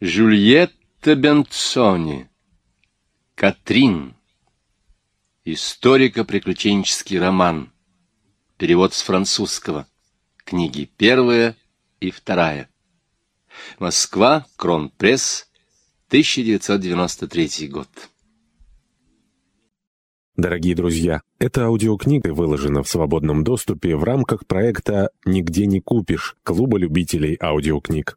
Жюльетта Бенцони. Катрин. Историко-приключенческий роман. Перевод с французского. Книги первая и вторая. Москва, Кронпресс, 1993 год. Дорогие друзья, эта аудиокнига выложена в свободном доступе в рамках проекта «Нигде не купишь» Клуба любителей аудиокниг.